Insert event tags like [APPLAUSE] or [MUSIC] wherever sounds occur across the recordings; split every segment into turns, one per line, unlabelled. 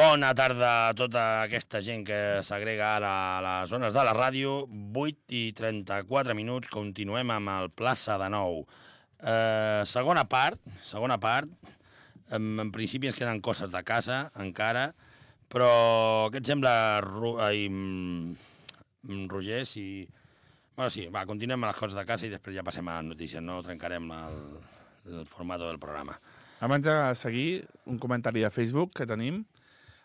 Bona tarda a tota aquesta gent que s'agrega ara a les zones de la ràdio. 8 i 34 minuts, continuem amb el plaça de nou. Eh, segona part, segona part. En, en principi ens queden coses de casa, encara, però què et sembla, Ru ai, mm, Roger, si... Bueno, sí, va, continuem amb les coses de casa i després ja passem a notícies, no trencarem el, el format del programa.
Abans de seguir, un comentari de Facebook que tenim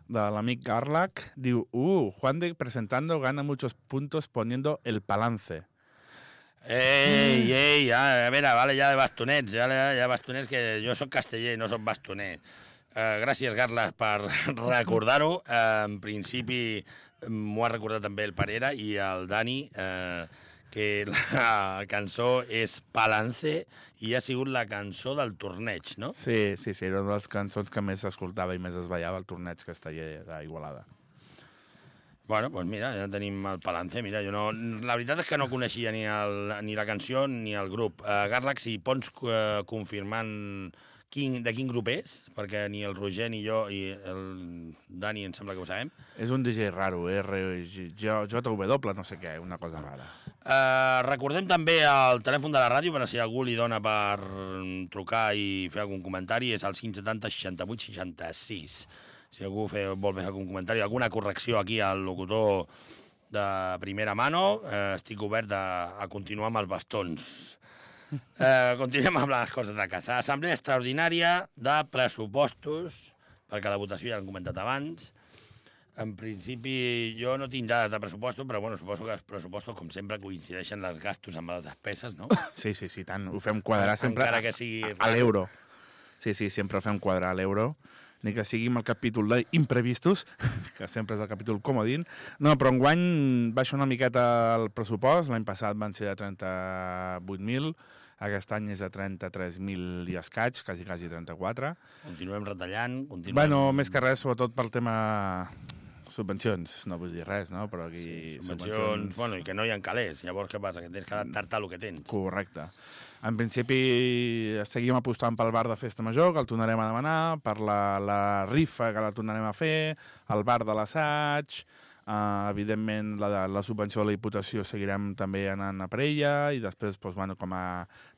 de l'amic Garlac. Diu, uh, Juan de presentando gana muchos puntos poniendo el balance.
Ei, ei, ja, a veure, vale, ja de bastonets, ja, ja, bastonets, que jo sóc casteller, no sóc bastoner. Uh, gràcies, Carles, per [LAUGHS] recordar-ho. Uh, en principi m'ho ha recordat també el Parera i el Dani, uh, que la [LAUGHS] cançó és Palance i ha sigut la cançó del torneig, no?
Sí, sí, sí, era una de les cançons que més s'escoltava i més es ballava al torneig casteller d'Igualada.
Bueno, doncs mira, ja tenim el Palance. Mira, jo no... La veritat és que no coneixia ni, el, ni la cançó ni el grup. Uh, Garlac, si pots uh, confirmant quin, de quin grup és, perquè ni el Roger ni jo i el Dani em sembla que ho sabem.
És un DJ raro, R, J, JW, no sé què, una cosa rara.
Uh, recordem també el telèfon de la ràdio, per si algú li dona per trucar i fer algun comentari, és el 570 68 66 si algú fe, vol fer algun comentari, alguna correcció aquí al locutor de primera mano, eh, estic obert a, a continuar amb els bastons. Eh, continuem amb les coses de casa. Assemblea extraordinària de pressupostos, perquè la votació ja l'hem comentat abans. En principi, jo no tinc dades de pressupostos, però bueno, suposo que els pressupostos, com sempre, coincideixen les gastos amb les despeses, no? [COUGHS]
Sí, sí, sí, tant. Ho fem quadrar sempre
Encara que sigui...
a, a l'euro. Sí, sí, sempre ho fem quadrar a l'euro ni que sigui amb el capítol d'imprevistos, [LAUGHS] que sempre és el capítol comodín. No, però enguany baixa una miqueta el pressupost, l'any passat van ser de 38.000, aquest any és de 33.000 i escaig, quasi, quasi 34.
Continuem retallant, continuem...
Bueno, més que res, sobretot pel tema subvencions, no vull dir res, no? Però aquí...
Sí, subvencions, subvencions... Bueno, i que no hi ha calés, llavors què passa? Que tens que adaptar-te al que tens.
Correcte. En principi seguim apostant pel bar de festa major, que el tornarem a demanar, per la, la rifa, que la tornarem a fer, el bar de l'assaig, uh, evidentment la, la subvenció de la Diputació seguirem també anant a per ella, i després, doncs, bueno, com a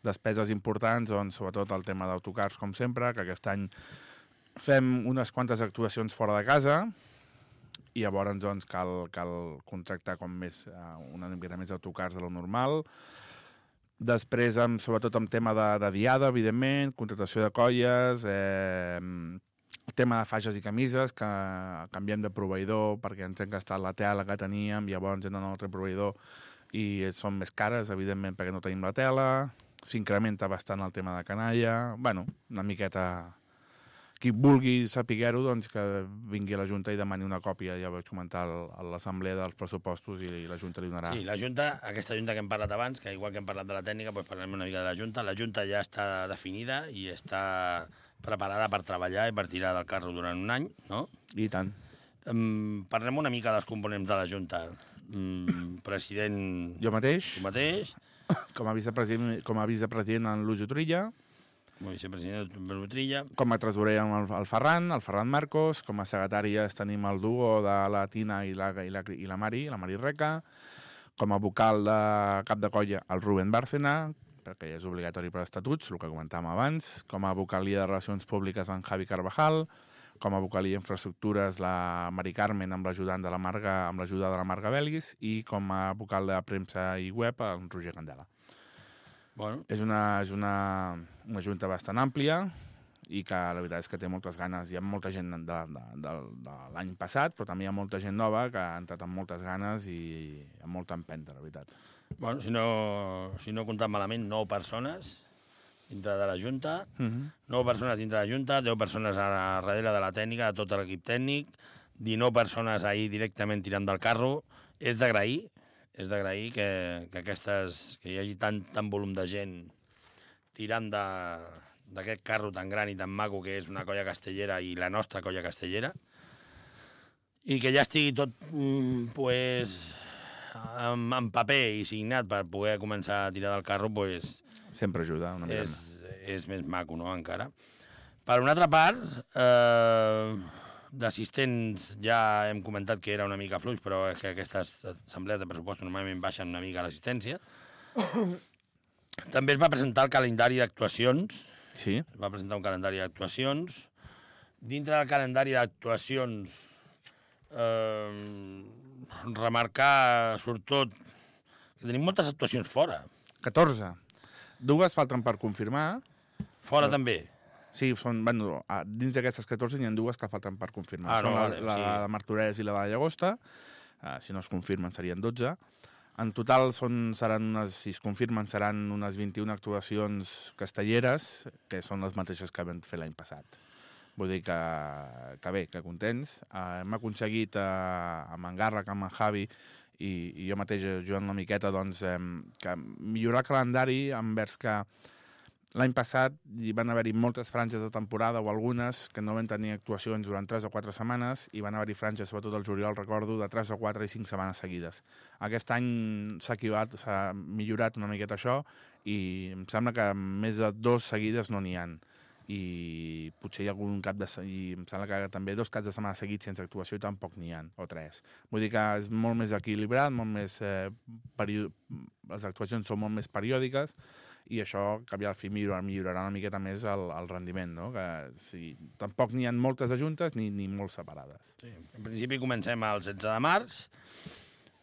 despeses importants, doncs, sobretot el tema d'autocars, com sempre, que aquest any fem unes quantes actuacions fora de casa, i llavors doncs, cal, cal contractar com més, uh, una mica més d'autocars de lo normal, Després, amb, sobretot amb tema de, de diada, evidentment, contratació de colles, eh, tema de faixes i camises, que canviem de proveïdor perquè ens hem gastat la tela que teníem, llavors hem d'anar a un altre proveïdor i són més cares, evidentment, perquè no tenim la tela, s'incrementa bastant el tema de canalla, bueno, una miqueta qui vulgui saber-ho, doncs que vingui a la Junta i demani una còpia. Ja vaig comentar a l'assemblea dels pressupostos i la Junta li donarà.
Sí, la Junta, aquesta Junta que hem parlat abans, que igual que hem parlat de la tècnica, doncs parlem una mica de la Junta. La Junta ja està definida i està preparada per treballar i per tirar del carro durant un any, no?
I tant.
Um, parlem una mica dels components de la Junta. Um, president...
Jo mateix.
Tu mateix. [COUGHS]
Com a vicepresident, com a vicepresident en Lujo Trilla
vicepresident de Trilla.
Com a tresorer amb el Ferran, el Ferran Marcos, com a secretàries tenim el duo de la Tina i la, i la, i la Mari, la Mari Reca, com a vocal de cap de colla el Rubén Bárcena, perquè és obligatori per estatuts, el que comentàvem abans, com a vocalia de Relacions Públiques en Javi Carvajal, com a vocalia d'infraestructures la Mari Carmen amb l'ajudant de la Marga, amb l'ajuda de la Marga Belguis. I com a vocal de premsa i web en Roger Candela.
Bueno.
És, una, és una, una junta bastant àmplia i que la veritat és que té moltes ganes. Hi ha molta gent de, de, de, de l'any passat, però també hi ha molta gent nova que ha entrat amb moltes ganes i amb molta empenta, la veritat.
Bueno, si no, si no he comptat malament, 9 persones dintre de la Junta, uh -huh. 9 persones dintre de la Junta, 10 persones a darrere de la tècnica, de tot l'equip tècnic, 19 persones ahir directament tirant del carro. És d'agrair, és d'agrair que, que, aquestes, que hi hagi tant, tant volum de gent tirant de d'aquest carro tan gran i tan maco que és una colla castellera i la nostra colla castellera i que ja estigui tot mm, pues, en, en paper i signat per poder començar a tirar del carro pues,
Sempre ajuda una mica.
és, és més maco, no, encara. Per una altra part, eh, d'assistents ja hem comentat que era una mica fluix, però és que aquestes assemblees de pressupost normalment baixen una mica l'assistència. També es va presentar el calendari d'actuacions,
Sí,
es va presentar un calendari d'actuacions. Dintre del calendari d'actuacions, eh, remarcar, sobretot, que tenim moltes actuacions fora.
14. Dues falten per confirmar.
Fora també.
Sí, són, bueno, dins d'aquestes 14 n'hi ha dues que falten per confirmar.
Ah, no,
són la, la,
sí.
de Martorell i la de Llagosta. Uh, si no es confirmen serien 12. En total són, seran unes, si es confirmen seran unes 21 actuacions castelleres, que són les mateixes que vam fer l'any passat. Vull dir que, que bé, que contents. Uh, hem aconseguit uh, amb en Garrac, amb en Javi i, i jo mateix ajudant una miqueta doncs, eh, que millorar el calendari envers que L'any passat hi van haver-hi moltes franges de temporada o algunes que no van tenir actuacions durant 3 o 4 setmanes i van haver-hi franges, sobretot el juliol, recordo, de 3 o 4 i 5 setmanes seguides. Aquest any s'ha s'ha millorat una miqueta això i em sembla que més de dos seguides no n'hi han i potser hi ha algun cap de... i em sembla que també dos caps de setmana seguits sense actuació tampoc n'hi han, o tres. Vull dir que és molt més equilibrat, molt més... Eh. Les actuacions són molt més periòdiques i això, que al fi millorarà, millorarà una miqueta més el, el rendiment, no? Que sí, tampoc n'hi ha moltes de juntes ni, ni molt separades.
Sí. En principi comencem el 16 de març,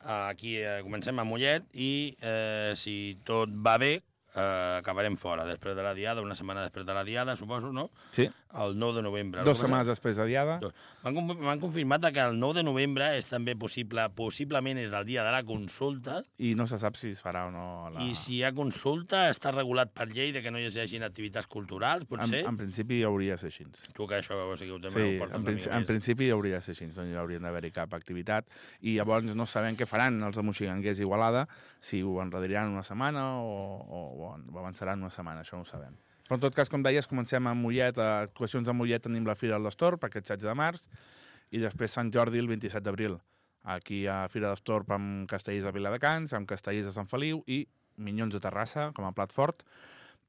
aquí eh, comencem a Mollet i eh, si tot va bé eh, acabarem fora després de la diada, una setmana després de la diada, suposo, no?
Sí.
El 9 de novembre. Que passa-
setmanes després de Diada.
M'han confirmat que el 9 de novembre és també possible, possiblement és el dia de la consulta,
I no se sap si es farà o no la...
i si hi ha consulta està regulat per llei de que no hi hagin activitats culturals,
en,
potser?
en principi hauria de ser així.
Tu que això o sigui, ho també
Sí,
ho
en, principi, en
més.
principi hauria de ser així, no hi haurien d'haver-hi cap activitat. I llavors no sabem què faran els de Moxiganguers i Igualada, si ho enredariran una setmana o, o, o avançaran una setmana, això no ho sabem. Però en tot cas, com deies, comencem a Mollet, a actuacions a Mollet tenim la Fira del Destorp, aquest 16 de març, i després Sant Jordi el 27 d'abril. Aquí a Fira d'Estorp amb castellers de Viladecans, amb castellers de Sant Feliu i Minyons de Terrassa, com a plat fort,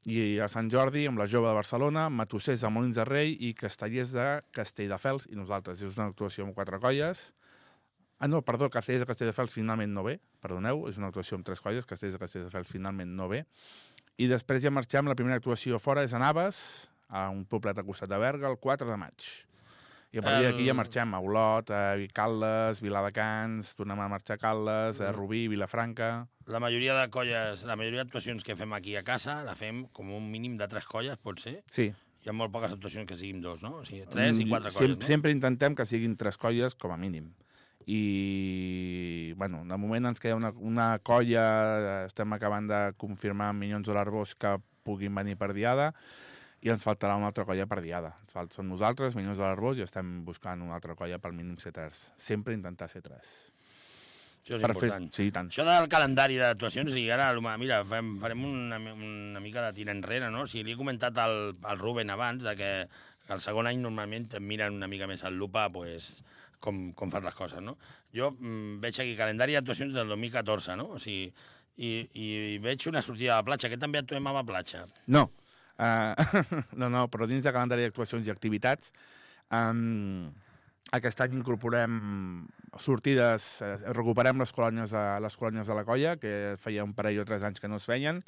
i a Sant Jordi amb la Jove de Barcelona, Matossers de Molins de Rei i Castellers de Castelldefels i nosaltres. És una actuació amb quatre colles. Ah, no, perdó, Castellers de Castelldefels finalment no ve, perdoneu, és una actuació amb tres colles, Castellers de Castelldefels finalment no ve. I després ja marxem, la primera actuació fora és a Naves, a un poblet al costat de Berga, el 4 de maig. I a partir d'aquí ja marxem a Olot, a Caldes, Viladecans, tornem a marxar a Caldes, a Rubí, Vilafranca...
La majoria de colles, la majoria d'actuacions que fem aquí a casa, la fem com un mínim de tres colles, pot ser?
Sí,
Hi ha molt poques actuacions que siguin dos, no? O sigui, tres i
Mm,
quatre
sem
colles, no?
Sempre intentem que siguin tres colles com a mínim. I, bueno, de moment ens queda una, una colla, estem acabant de confirmar amb Minyons de l'Arbós que puguin venir per diada, i ens faltarà una altra colla per diada. Ens falt, són nosaltres, Minyons de l'Arbós, i estem buscant una altra colla pel mínim ser tres. Sempre intentar ser tres.
Això és
per fer,
important.
sí, i tant.
Això del calendari d'actuacions, i ara, mira, farem, farem una, una mica de tir enrere, no? O sigui, li he comentat al, al Ruben abans de que el segon any normalment et miren una mica més al lupa pues, com, com fas les coses, no? Jo mm, veig aquí calendari d'actuacions del 2014, no? O sigui, i, i veig una sortida a la platja, que també actuem a la platja.
No, uh, [LAUGHS] no, no, però dins de calendari d'actuacions i activitats, um, aquest any incorporem sortides, eh, recuperem les colònies, de, les colònies de la colla, que feia un parell o tres anys que no es feien.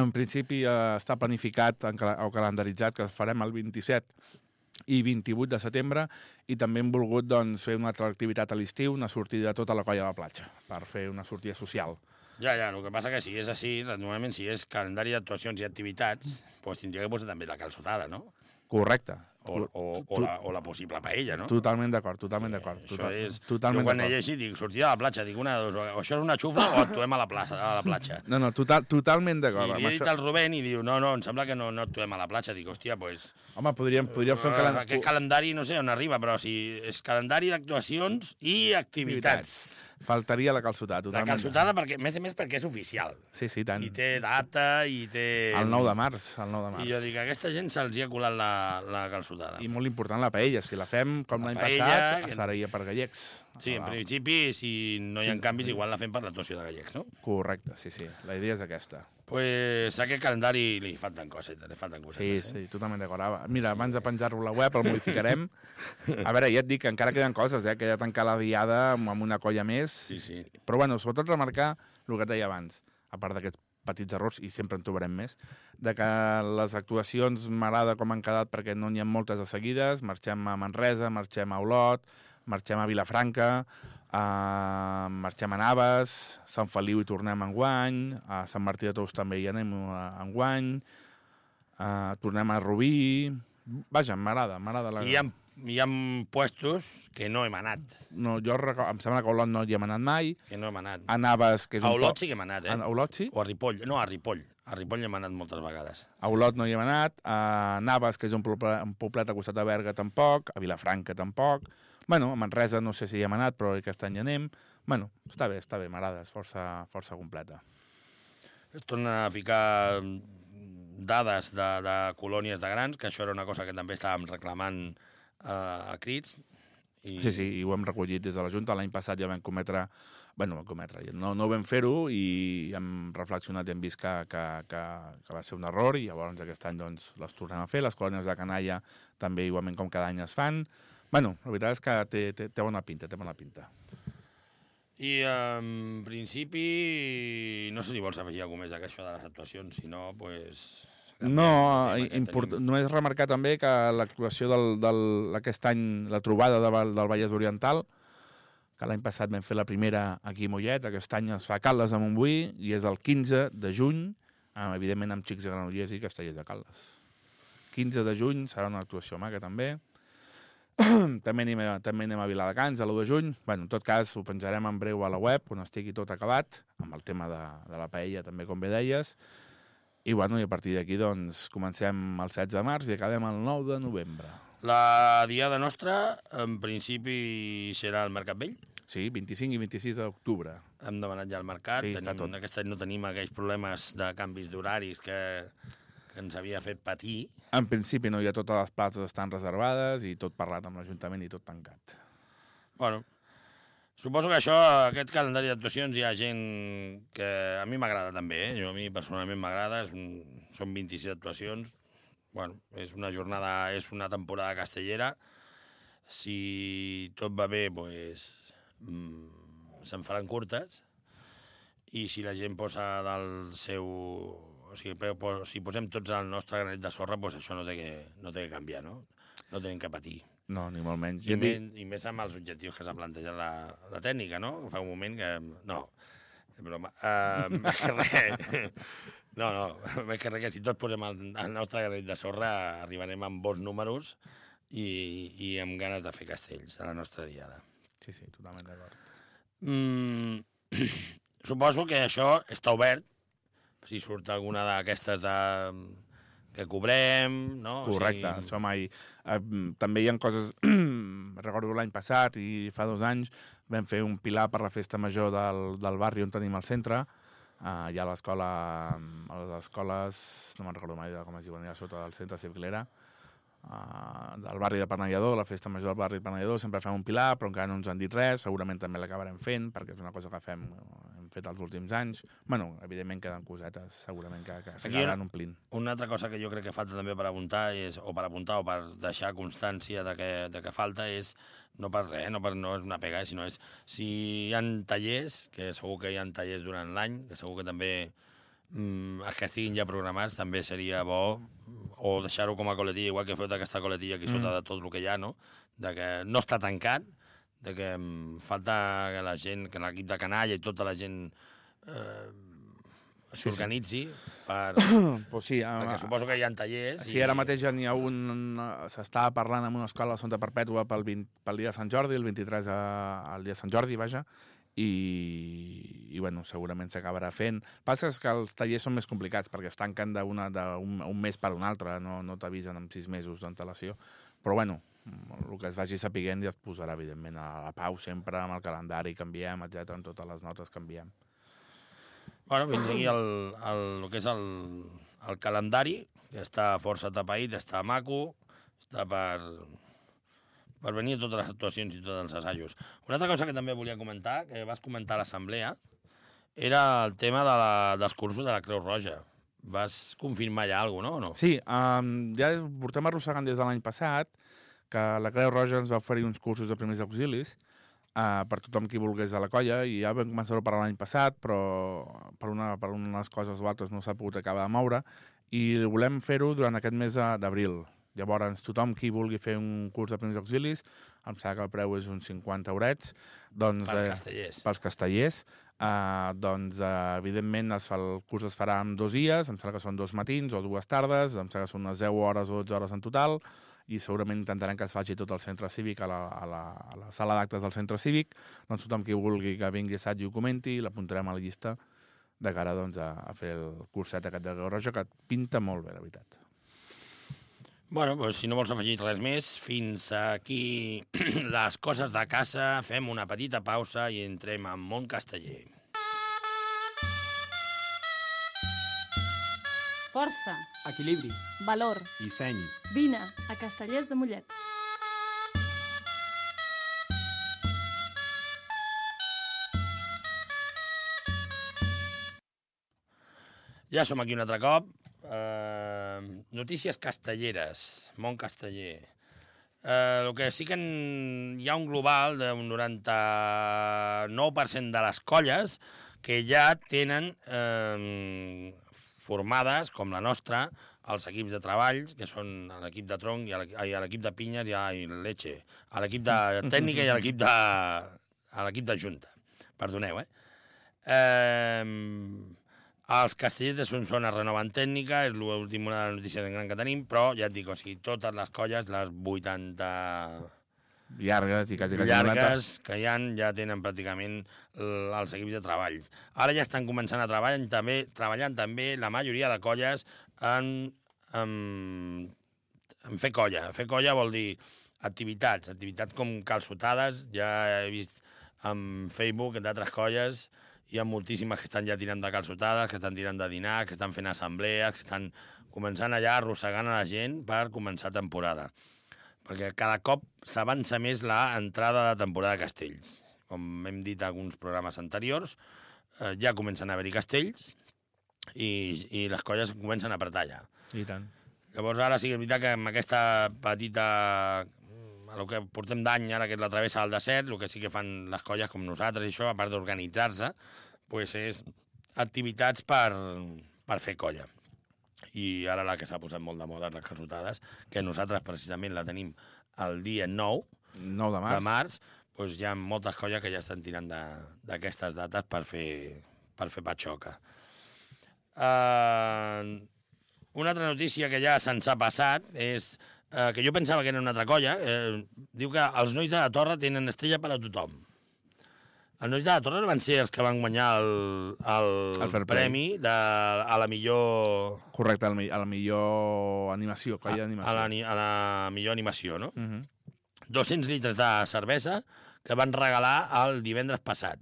En principi eh, està planificat o calendaritzat que farem el 27 i 28 de setembre i també hem volgut doncs, fer una altra activitat a l'estiu, una sortida de tota la colla a la platja, per fer una sortida social.
Ja, ja, el que passa que si és així, normalment si és calendari d'actuacions i activitats, doncs tindria que posar també la calçotada, no?
Correcte.
O, o, o, la, o la possible paella, no?
Totalment d'acord, totalment d'acord.
Això
Total,
és...
Totalment
jo quan he
d'acord.
llegit dic, sortir a la platja, dic una, dos, o això és una xufla o actuem a la plaça, a la platja.
No, no, total, totalment
I
d'acord.
li
amb
he dit
això.
al Rubén i diu, no, no, em sembla que no, no actuem a la platja. Dic, hòstia, doncs...
Home, podríem, podríem fer un
Aquest
calendari...
calendari no sé on arriba, però si és calendari d'actuacions i activitats.
Faltaria la calçotada,
La
totalment.
calçotada, perquè, més a més, perquè és oficial.
Sí, sí, tant.
I té data, i té...
El 9 de març, el 9 de març.
I jo dic, aquesta gent se'ls ha colat la, la calçotada.
I molt important la paella, si la fem com
La
l'any passat,
que-
seria per gallecs.
Sí, en
Ah,
principi, si no hi ha
Sí.
canvis, igual la fem per l'actuació de gallecs, no?
Correcte, sí, sí. La idea és aquesta.
pues a aquest calendari li falten cosetes, li falten
Sí,
cosetes.
sí, totalment d'acord. Mira, abans de penjar-lo a la web el modificarem. [LAUGHS] A veure, ja et dic que encara queden coses, eh? que ja tancar la diada amb una colla més.
Sí, sí.
Però bueno, sobretot remarcar el que et deia abans, a part d'aquests petits errors, i sempre en trobarem més, de que les actuacions m'agrada com han quedat perquè no n'hi ha moltes de seguides, marxem a Manresa, marxem a Olot, marxem a Vilafranca, uh, marxem a Naves, Sant Feliu i tornem enguany, a Sant Martí de Tous també hi anem eh, enguany, uh, tornem a Rubí... Vaja, m'agrada, m'agrada la...
I hi ha, hi ha puestos que no hem anat,
No, jo reco- em sembla que a Olot no hi hem anat mai,
que no hem anat.
a Naves, que és
A
un
Olot sí que hem anat, eh?
A Olot sí?
O a Ripoll. No, a Ripoll. A Ripoll hi hem anat moltes vegades.
A Olot no hi hem anat, a Naves, que és un poble, un poblet a costat de Berga, tampoc, a Vilafranca tampoc. Bueno, a Manresa no sé si hi hem anat, però aquest any hi anem. Bueno, està bé, està bé, m'agrada, és força, força completa.
Es tornen a ficar mm, dades de, de colònies de grans, que això era una cosa que també estàvem reclamant a crits. I...
Sí, sí, i ho hem recollit des de la Junta. L'any passat ja vam cometre... Bueno, vam cometre, no, no vam fer-ho i hem reflexionat i hem vist que, que, que, que va ser un error i llavors aquest any doncs, les tornem a fer. Les colònies de canalla també igualment com cada any es fan. Bueno, la veritat és que té, té, té bona pinta, té bona pinta.
I en principi, no sé si vols afegir alguna més d'aquest això de les actuacions, si no, doncs... Pues,
No,
que
import...
tenim.
només remarcar també que l'actuació del, del, aquest any, la trobada de, del Vallès Oriental, que l'any passat vam fer la primera aquí a Mollet, aquest any es fa a Caldes de Montbui i és el 15 de juny, amb, evidentment amb xics de Granollers i castellers de Caldes. 15 de juny serà una actuació maca també. [CLEARS THROAT] també, anem a, també anem a Viladecans, a l'1 de juny. Bueno, en tot cas, ho penjarem en breu a la web, on estigui tot acabat, amb el tema de, de la paella també, com bé deies. I, bueno, i a partir d'aquí, doncs, comencem el 16 de març i acabem el 9 de novembre.
La diada nostra, en principi, serà al Mercat Vell.
Sí, 25 i 26 d'octubre.
Hem demanat ja al mercat.
Sí, està tot.
Aquest any no tenim aquells problemes de canvis d'horaris que, que ens havia fet patir.
En principi no hi ha totes les places estan reservades i tot parlat amb l'Ajuntament i tot tancat.
Bueno, suposo que això, aquest calendari d'actuacions, hi ha gent que a mi m'agrada també, eh? Jo, a mi personalment m'agrada, un, són 26 actuacions. Bueno, és una jornada, és una temporada castellera. Si tot va bé, doncs, mm, se'n faran curtes. I si la gent posa del seu... O sigui, si posem tots el nostre granet de sorra, doncs això no té que, no té que canviar, no? No tenim que patir.
No, ni molt menys.
I,
dic,
més, I més amb els objectius que s'ha plantejat la, la tècnica, no? Fa un moment que... No, broma. Uh, [LAUGHS] més que res... No, no, més que res que si tots posem el, el nostre granet de sorra arribarem amb bons números i, i amb ganes de fer castells a la nostra diada.
Sí, sí, totalment d'acord.
Mm, [CLEARS THROAT] suposo que això està obert, si surt alguna d'aquestes de que cobrem, no?
Correcte,
o
això mai... Eh, també hi ha coses... [CLEARS THROAT] Recordo l'any passat i fa dos anys vam fer un pilar per la festa major del, del barri on tenim el centre. Uh, hi ha l'escola... A les escoles... No me'n recordo mai de com es diuen, allà sota del centre Circlera. Uh, del barri de Penallador, la festa major del barri de Penallador, sempre fem un pilar, però encara no ens han dit res, segurament també l'acabarem fent, perquè és una cosa que fem, fet els últims anys. bueno, evidentment queden cosetes, segurament que, que s'acabaran omplint.
Una altra cosa que jo crec que falta també per apuntar, és, o per apuntar o per deixar constància de que, de que falta és, no per res, no, per, no és una pega, eh, sinó és si hi ha tallers, que segur que hi ha tallers durant l'any, que segur que també mm, els que estiguin ja programats també seria bo, o deixar-ho com a coletilla, igual que feu d'aquesta coletilla aquí sota
Mm.
de tot el que hi ha, no? De que no està tancat, de que falta que la gent, que l'equip de canalla i tota la gent eh, s'organitzi per... [COUGHS]
pues sí,
perquè
a,
suposo que hi ha tallers
Sí, ara mateix ja n'hi ha un... S'estava parlant amb una escola de Santa Perpètua pel, 20, pel dia de Sant Jordi, el 23 a, al dia de Sant Jordi, vaja, i, i bueno, segurament s'acabarà fent. Passa que els tallers són més complicats perquè es tanquen d'un un mes per un altre, no, no t'avisen amb sis mesos d'antelació. Però bueno, el que es vagi sapiguent ja es posarà, evidentment, a la pau sempre amb el calendari, canviem, etc amb totes les notes canviem.
Bueno, fins aquí el, el, el que és el, el calendari, que està força tapaït, està maco, està per, per venir a totes les actuacions i tots els assajos. Una altra cosa que també volia comentar, que vas comentar a l'assemblea, era el tema de la, dels cursos de la Creu Roja. Vas confirmar ja alguna cosa, no? no?
Sí, um, ja portem arrossegant des de l'any passat que la Creu Roja ens va oferir uns cursos de primers auxilis uh, per tothom qui volgués de la colla i ja vam començar a parlar l'any passat però per, una, per unes coses o altres no s'ha pogut acabar de moure i volem fer-ho durant aquest mes de- d'abril. Llavors, tothom qui vulgui fer un curs de primers auxilis, em sembla que el preu és uns 50 eurets, doncs,
Pels
eh,
castellers.
pels castellers, eh, doncs, eh, evidentment, es fa, el curs es farà en dos dies, em sembla que són dos matins o dues tardes, em sembla que són unes 10 hores o 12 hores en total, i segurament intentarem que es faci tot el centre cívic, a la, a la, a la sala d'actes del centre cívic, doncs tothom qui vulgui que vingui assaig i ho comenti, l'apuntarem a la llista de cara doncs, a, a fer el curset aquest de Creu Roja, que pinta molt bé, la veritat.
Bueno, doncs, si no vols afegir res més, fins aquí [CLEARS THROAT] les coses de casa, fem una petita pausa i entrem en món casteller.
Força,
Equilibri,
valor,
disseny,
vine a Castellers de Mollet.
Ja som aquí un altre cop. Uh, notícies castelleres, món casteller. Uh, el que sí que en, hi ha un global d'un 99% de les colles que ja tenen eh, formades, com la nostra, els equips de treball, que són l'equip de tronc i ai, l'equip de pinyes i ai, leche, a l'equip de tècnica i a l'equip de, a l'equip de junta. Perdoneu, eh? eh els castellers de Solsona renoven tècnica, és l'última de les notícies en gran que tenim, però ja et dic, o sigui, totes les colles, les 80
Llargues i quasi, quasi
llargues que hi han, ja tenen pràcticament l- els equips de treball. Ara ja estan començant a treballar també, treballant també la majoria de colles en, en, en fer colla. Fer colla vol dir activitats, activitats com calçotades, ja he vist en Facebook d'altres colles, hi ha moltíssimes que estan ja tirant de calçotades, que estan tirant de dinar, que estan fent assemblees, que estan començant allà arrossegant a la gent per començar temporada perquè cada cop s'avança més la entrada de temporada de castells. Com hem dit a alguns programes anteriors, eh, ja comencen a haver-hi castells i, i les colles comencen a apretar ja.
I tant.
Llavors ara sí que és veritat que amb aquesta petita a el que portem d'any ara que és la travessa del desert, el que sí que fan les colles com nosaltres i això, a part d'organitzar-se, pues és activitats per, per fer colla. I ara la que s'ha posat molt de moda les calçotades, que nosaltres precisament la tenim el dia 9
9 de març.
de març, doncs hi ha moltes colles que ja estan tirant de- d'aquestes dates per fer, per fer patxoca. Uh, una altra notícia que ja se'ns ha passat és uh, que jo pensava que era una altra colla. Eh, diu que els nois de la Torre tenen estrella per a tothom. Els nois de la Torre van ser els que van guanyar el, el,
El
premi de, a la millor...
Correcte, a la, mi- a la millor animació, colla
a,
d'animació.
la, ni- a la millor animació, no?
Uh -huh.
200 litres de cervesa que van regalar el divendres passat.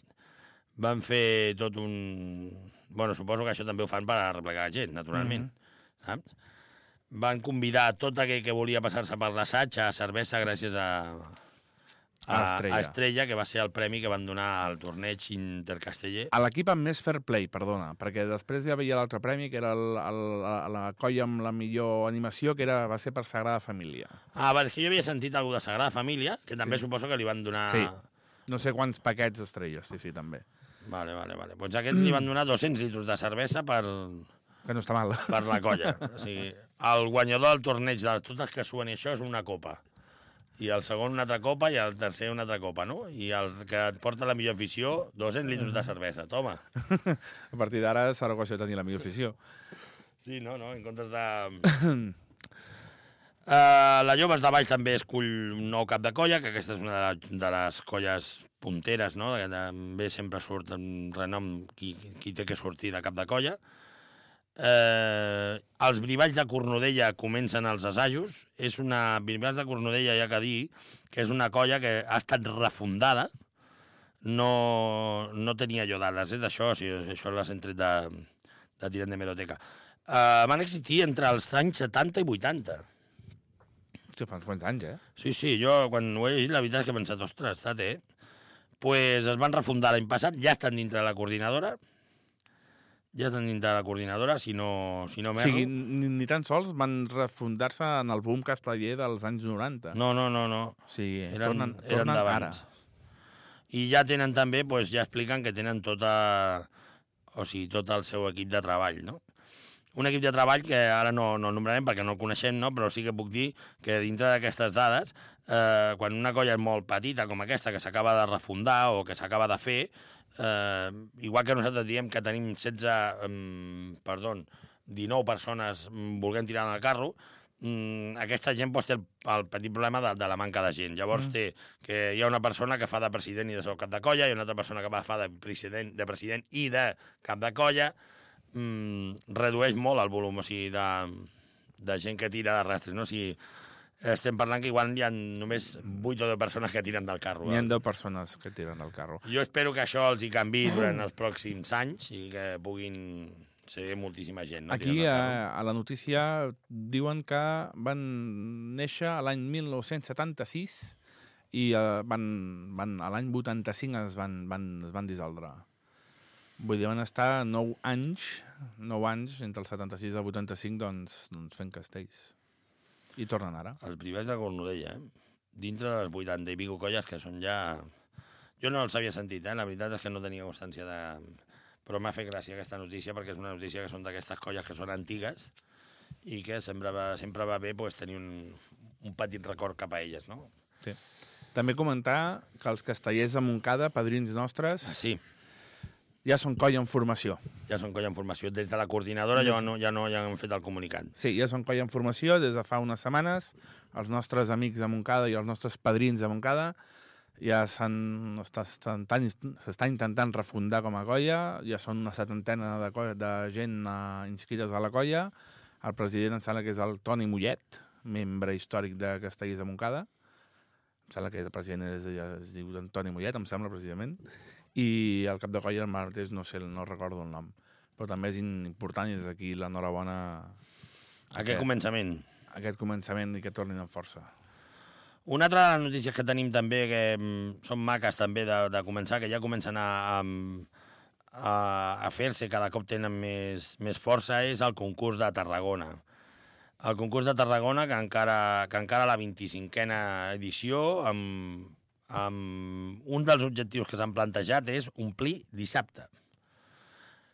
Van fer tot un... Bueno, suposo que això també ho fan per arreplegar la gent, naturalment. Mm -hmm. saps? Van convidar tot aquell que volia passar-se per l'assaig a cervesa gràcies a,
A Estrella.
a Estrella, que va ser el premi que van donar al torneig intercasteller.
A l'equip amb més fair play, perdona, perquè després ja veia l'altre premi, que era el, el, la, la colla amb la millor animació, que era, va ser per Sagrada Família.
Ah, va, és que jo havia sentit alguna de Sagrada Família, que també
Sí.
suposo que li van donar...
Sí. No sé quants paquets d'estrelles, sí, sí, també.
Vale, vale, vale. Doncs aquests li van donar 200 litres de cervesa per,
Que no està mal.
per la colla. O sigui, el guanyador del torneig de tots els que suen i això és una copa. I el segon una altra copa i el tercer una altra copa, no? I el que et porta la millor afició, 200 litres de cervesa, toma. [LAUGHS]
A partir d'ara de tenir la millor afició.
Sí, no, no, en comptes de... Uh, [COUGHS] la Joves de Baix també escull un nou cap de colla, que aquesta és una de, la, de les colles punteres, no? Que també sempre surt en renom qui, qui té que sortir de cap de colla. Eh, els brivalls de Cornudella comencen els assajos. És una... Brivalls de Cornudella, ja que dir, que és una colla que ha estat refundada. No, no tenia jo dades eh, d'això, o sigui, això les hem tret de, de tirant de meroteca. Eh, van existir entre els anys 70 i 80.
Hòstia, fa uns quants anys, eh?
Sí, sí, jo quan ho he llegit la veritat és que he pensat, ostres, està té. Pues es van refundar l'any passat, ja estan dintre de la coordinadora, ja estan dintre de la coordinadora, si no, si no
O
m'erro.
sigui, ni, ni tan sols van refundar-se en el boom casteller dels anys 90.
No, no, no, no.
O sigui,
Eren,
tornen,
eren
tornen ara.
d'abans. I ja tenen també, pues, ja expliquen que tenen tota, o sigui, tot el seu equip de treball, no? Un equip de treball que ara no, no el nombrarem perquè no el coneixem, no? però sí que puc dir que dintre d'aquestes dades, eh, quan una colla és molt petita com aquesta, que s'acaba de refundar o que s'acaba de fer, eh, igual que nosaltres diem que tenim 16, eh, perdó, 19 persones volent tirar en el carro, mm, aquesta gent doncs, té el, el petit problema de, de la manca de gent. Llavors mm. té que hi ha una persona que fa de president i de cap de colla, i una altra persona que va fa de president, de president i de cap de colla, mm, redueix molt el volum o sigui, de, de gent que tira de rastres. No? O sigui, estem parlant que igual hi ha només 8 o 10 persones que tiren del carro.
N'hi ha
eh?
10 persones que tiren del carro.
Jo espero que això els hi canvi durant els pròxims anys i que puguin ser moltíssima gent. No?
Aquí, a, a la notícia, diuen que van néixer a l'any 1976 i eh, van, van, a l'any 85 es van, van, es van dissoldre. Vull dir, van estar 9 anys, 9 anys, entre el 76 i el 85, doncs, doncs fent castells. I tornen ara.
Els privats de Cornudella, eh? dintre de les 80 i pico colles que són ja... Jo no els havia sentit, eh? la veritat és que no tenia constància de... Però m'ha fet gràcia aquesta notícia perquè és una notícia que són d'aquestes colles que són antigues i que sempre va, sempre va bé pues, tenir un, un petit record cap a elles, no?
Sí. També comentar que els castellers de Montcada, padrins nostres,
Ah, sí,
ja són colla en formació.
ja són colla en formació. Des de la coordinadora ja no, ja no ja han fet el comunicat.
Sí, ja són colla en formació des de fa unes setmanes. Els nostres amics de Montcada i els nostres padrins de Montcada ja s'està intentant refundar com a colla. Ja són una setantena de, colla, de gent uh, inscrites a la colla. El president em sembla que és el Toni Mollet, membre històric de Castellers de Montcada. Em sembla que el president és, es diu Antoni Mollet, em sembla, precisament. I el cap de colla, el mateix, no sé, no recordo el nom. Però també és important i des d'aquí l'enhorabona
Aquest començament.
aquest començament i que tornin amb força.
Una altra de les notícies que tenim també, que mm, són maques també de, de començar, que ja comencen a, a, a, a fer-se, cada cop tenen més, més força, és el concurs de Tarragona. El concurs de Tarragona, que encara, que encara la 25a edició, amb, amb un dels objectius que s'han plantejat és omplir dissabte.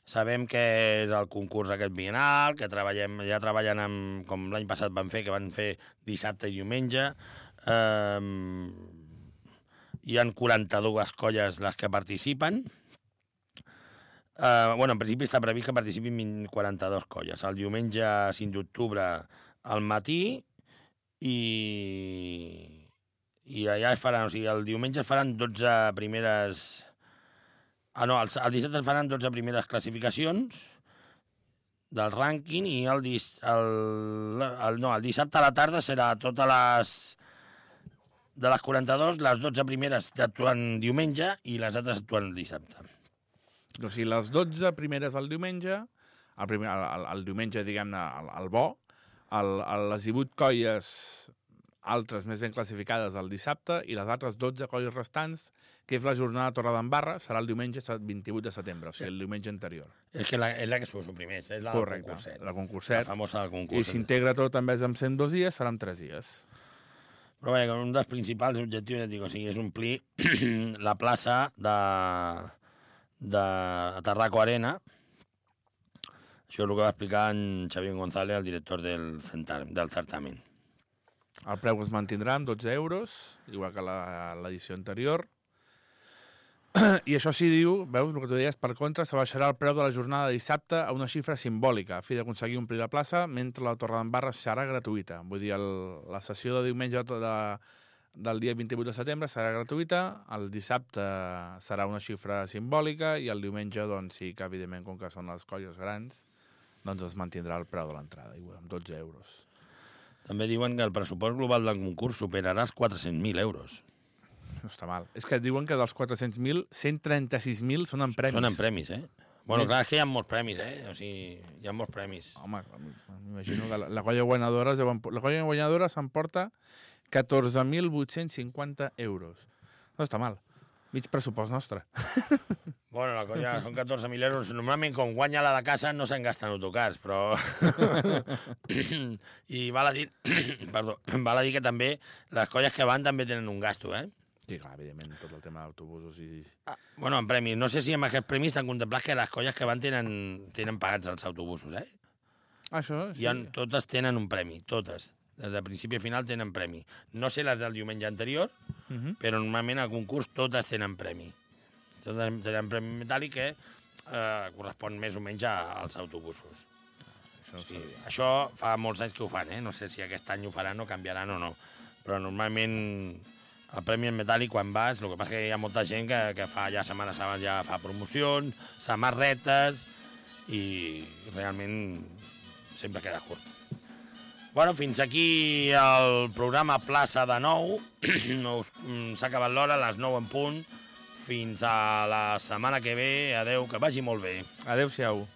Sabem que és el concurs aquest bienal, que treballem, ja treballen amb, com l'any passat van fer, que van fer dissabte i diumenge. Um, hi han 42 colles les que participen. Uh, bueno, en principi està previst que participin 20 42 colles. El diumenge 5 d'octubre al matí i, i allà es faran, o sigui, el diumenge faran 12 primeres... Ah, no, el, el dissabte es faran 12 primeres classificacions del rànquing i el, dis, el, el, no, el dissabte a la tarda serà totes les... De les 42, les 12 primeres actuen diumenge i les altres actuen dissabte.
O sigui, les 12 primeres el diumenge, el, primer, el, el, el diumenge, diguem-ne, el, el bo, el, el, les 18 colles altres més ben classificades el dissabte i les altres 12 colles restants, que és la jornada de Torredembarra, serà el diumenge 28 de setembre, o sigui, el diumenge anterior.
És que la, és la que s'ho suprimeix, és la
Correcte,
concurset.
la
La
concurset.
famosa del
I
concurset.
s'integra tot en vez amb 102 dies, seran 3 dies.
Però bé, un dels principals objectius, ja dic, o sigui, és omplir [CLEARS THROAT] la plaça de, de Tarraco Arena. Això és el que va explicar en Xavier González, el director del, del certamen.
El preu es mantindrà amb 12 euros, igual que l'edició anterior. [CLEARS THROAT] I això sí, diu, veus, el que tu deies, per contra, s'abaixarà el preu de la jornada de dissabte a una xifra simbòlica, a fi d'aconseguir omplir la plaça, mentre la Torre d'en serà gratuïta. Vull dir, el, la sessió de diumenge de, del dia 28 de setembre serà gratuïta, el dissabte serà una xifra simbòlica i el diumenge, doncs sí que, evidentment, com que són les colles grans, doncs es mantindrà el preu de l'entrada, amb 12 euros.
També diuen que el pressupost global del concurs superarà els 400.000 euros.
No està mal. És que diuen que dels 400.000, 136.000 són en premis.
Són en premis, eh? Bueno,
Més-
clar, és que hi ha molts premis, eh? O sigui, hi ha molts premis.
Home, m'imagino que la, la colla guanyadora, la colla guanyadora s'emporta 14.850 euros. No està mal. Mig pressupost nostre. [LAUGHS]
Bueno, la colla són 14.000 euros. Normalment, com guanya la de casa, no se'n gasten autocars, però... [LAUGHS] I val a dir... [COUGHS] Perdó, val a dir que també les colles que van també tenen un gasto, eh?
Sí, clar, evidentment, tot el tema d'autobusos i...
Bueno, en premis. No sé si amb aquests premis t'han contemplat que les colles que van tenen, tenen pagats els autobusos, eh?
Això, sí.
Sí. Ha, totes tenen un premi, totes. De principi a final tenen premi. No sé les del diumenge anterior,
Uh -huh.
però normalment al concurs totes tenen premi. Totes tenen premi metàl·lic que eh, correspon més o menys als autobusos.
Això
Sí, això fa molts anys que ho fan, eh? No sé si aquest any ho faran o canviaran o no. Però normalment el premi en metàl·lic quan vas, el que passa que hi ha molta gent que, que fa ja setmanes abans ja fa promocions, samarretes i realment sempre queda curt. Bueno, fins aquí el programa Plaça de Nou. [CLEARS THROAT] Mm, S'ha acabat l'hora, les 9 en punt. Fins a la setmana que ve. Adeu, que vagi molt bé.
Adéu-siau.